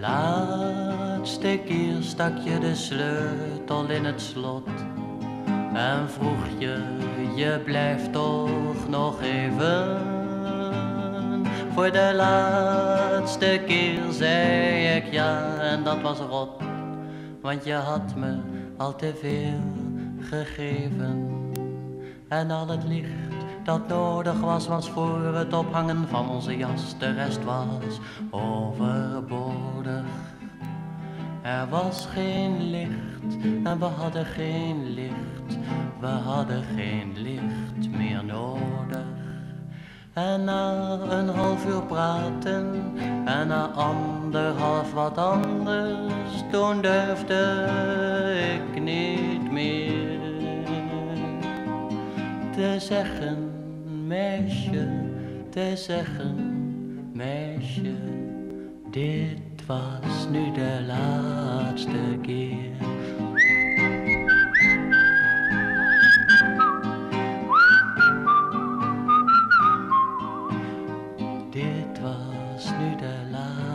laatste keer stak je de sleutel in het slot en vroeg je, je blijft toch nog even. Voor de laatste keer zei ik ja en dat was rot, want je had me al te veel gegeven. En al het licht dat nodig was, was voor het ophangen van onze jas. De rest was overbodig. Er was geen licht en we hadden geen licht. We hadden geen licht meer nodig. En na een half uur praten en na anderhalf wat anders, toen durfde ik niet meer te zeggen, meisje, te zeggen, meisje, dit was nu de laatste keer. Dit was nu de laatste